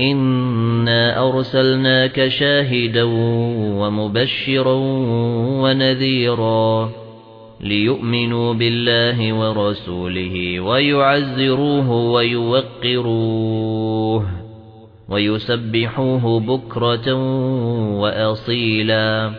إنا أرسلناك شاهدا ومبشرا ونذيرا ليؤمنوا بالله ورسوله ويعزروه ويوقروه ويسبحوه بكرة وأصيلا